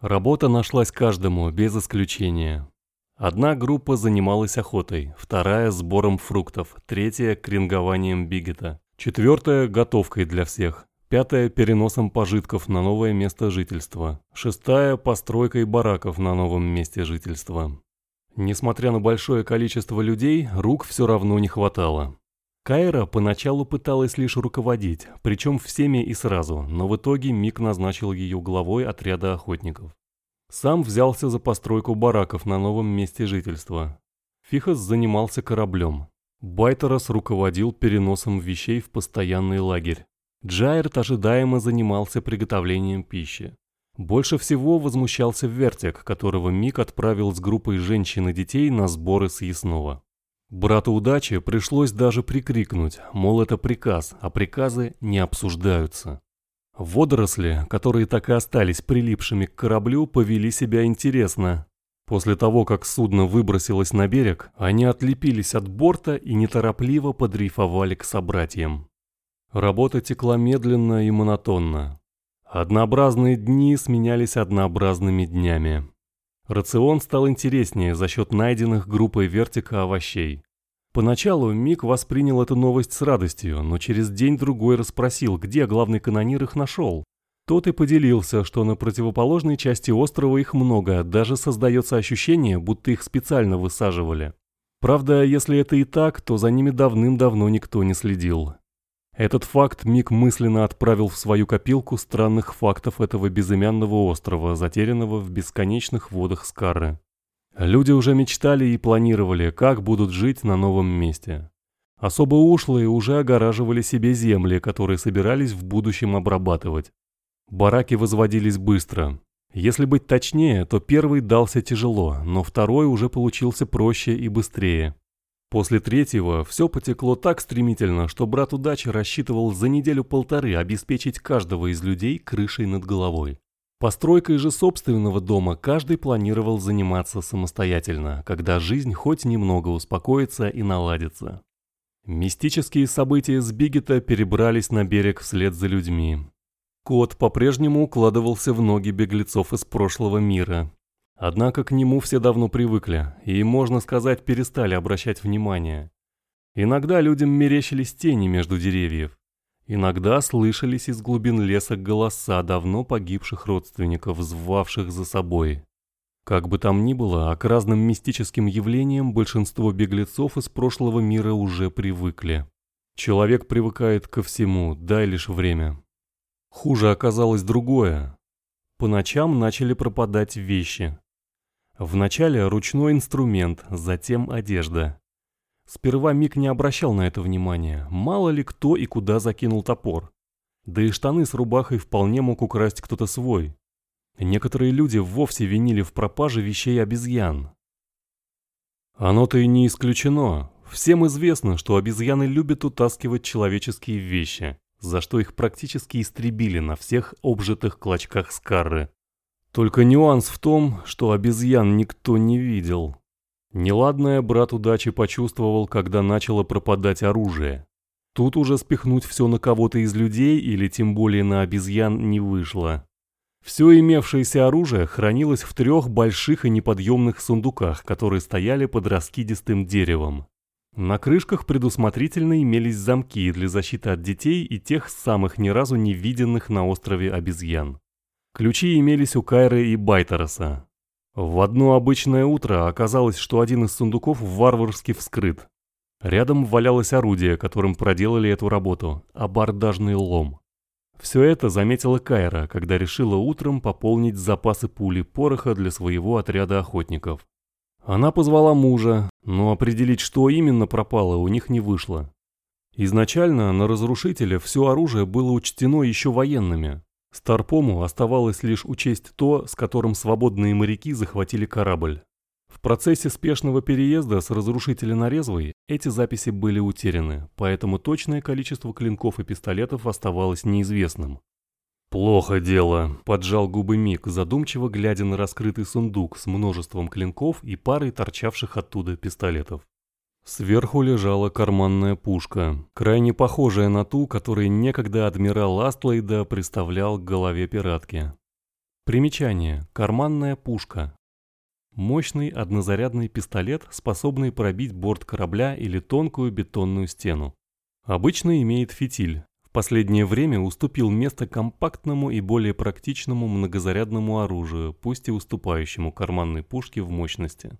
Работа нашлась каждому, без исключения. Одна группа занималась охотой, вторая – сбором фруктов, третья – крингованием бигета, четвертая – готовкой для всех, пятая – переносом пожитков на новое место жительства, шестая – постройкой бараков на новом месте жительства. Несмотря на большое количество людей, рук все равно не хватало. Кайра поначалу пыталась лишь руководить, причем всеми и сразу, но в итоге Мик назначил ее главой отряда охотников. Сам взялся за постройку бараков на новом месте жительства. Фихос занимался кораблем. Байтерос руководил переносом вещей в постоянный лагерь. Джайрт ожидаемо занимался приготовлением пищи. Больше всего возмущался Вертик, которого Мик отправил с группой женщин и детей на сборы съестного. Брату удачи пришлось даже прикрикнуть, мол, это приказ, а приказы не обсуждаются. Водоросли, которые так и остались прилипшими к кораблю, повели себя интересно. После того, как судно выбросилось на берег, они отлепились от борта и неторопливо подрейфовали к собратьям. Работа текла медленно и монотонно. Однообразные дни сменялись однообразными днями. Рацион стал интереснее за счет найденных группой вертика овощей. Поначалу Мик воспринял эту новость с радостью, но через день-другой расспросил, где главный канонир их нашел. Тот и поделился, что на противоположной части острова их много, даже создается ощущение, будто их специально высаживали. Правда, если это и так, то за ними давным-давно никто не следил. Этот факт Мик мысленно отправил в свою копилку странных фактов этого безымянного острова, затерянного в бесконечных водах Скары. Люди уже мечтали и планировали, как будут жить на новом месте. Особо ушлые уже огораживали себе земли, которые собирались в будущем обрабатывать. Бараки возводились быстро. Если быть точнее, то первый дался тяжело, но второй уже получился проще и быстрее. После третьего все потекло так стремительно, что брат удачи рассчитывал за неделю-полторы обеспечить каждого из людей крышей над головой. Постройкой же собственного дома каждый планировал заниматься самостоятельно, когда жизнь хоть немного успокоится и наладится. Мистические события с Бигета перебрались на берег вслед за людьми. Кот по-прежнему укладывался в ноги беглецов из прошлого мира, Однако к нему все давно привыкли, и, можно сказать, перестали обращать внимание. Иногда людям мерещились тени между деревьев. Иногда слышались из глубин леса голоса давно погибших родственников, звавших за собой. Как бы там ни было, а к разным мистическим явлениям большинство беглецов из прошлого мира уже привыкли. Человек привыкает ко всему, дай лишь время. Хуже оказалось другое. По ночам начали пропадать вещи. Вначале ручной инструмент, затем одежда. Сперва Мик не обращал на это внимания, мало ли кто и куда закинул топор. Да и штаны с рубахой вполне мог украсть кто-то свой. Некоторые люди вовсе винили в пропаже вещей обезьян. Оно-то и не исключено. Всем известно, что обезьяны любят утаскивать человеческие вещи, за что их практически истребили на всех обжитых клочках скары. Только нюанс в том, что обезьян никто не видел. Неладное брат удачи почувствовал, когда начало пропадать оружие. Тут уже спихнуть все на кого-то из людей или тем более на обезьян не вышло. Все имевшееся оружие хранилось в трех больших и неподъемных сундуках, которые стояли под раскидистым деревом. На крышках предусмотрительно имелись замки для защиты от детей и тех самых ни разу не виденных на острове обезьян. Ключи имелись у Кайры и Байтероса. В одно обычное утро оказалось, что один из сундуков варварски вскрыт. Рядом валялось орудие, которым проделали эту работу – абордажный лом. Все это заметила Кайра, когда решила утром пополнить запасы пули пороха для своего отряда охотников. Она позвала мужа, но определить, что именно пропало, у них не вышло. Изначально на разрушителя все оружие было учтено еще военными, Старпому оставалось лишь учесть то, с которым свободные моряки захватили корабль. В процессе спешного переезда с разрушителя на эти записи были утеряны, поэтому точное количество клинков и пистолетов оставалось неизвестным. «Плохо дело», – поджал губы Мик, задумчиво глядя на раскрытый сундук с множеством клинков и парой торчавших оттуда пистолетов. Сверху лежала карманная пушка, крайне похожая на ту, которую некогда адмирал Астлейда представлял к голове пиратки. Примечание. Карманная пушка. Мощный однозарядный пистолет, способный пробить борт корабля или тонкую бетонную стену. Обычно имеет фитиль. В последнее время уступил место компактному и более практичному многозарядному оружию, пусть и уступающему карманной пушке в мощности.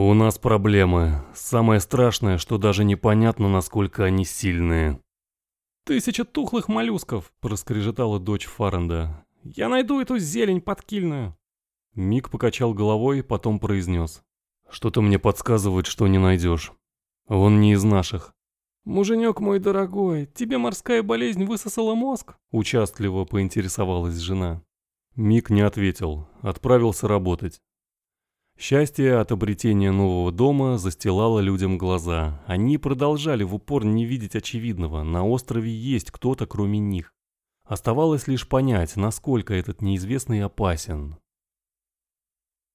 «У нас проблемы. Самое страшное, что даже непонятно, насколько они сильные». «Тысяча тухлых моллюсков!» – проскрежетала дочь Фаренда. «Я найду эту зелень подкильную!» Мик покачал головой, потом произнес. «Что-то мне подсказывает, что не найдешь. Он не из наших». «Муженек мой дорогой, тебе морская болезнь высосала мозг?» Участливо поинтересовалась жена. Мик не ответил, отправился работать. Счастье от обретения нового дома застилало людям глаза. Они продолжали в упор не видеть очевидного. На острове есть кто-то, кроме них. Оставалось лишь понять, насколько этот неизвестный опасен.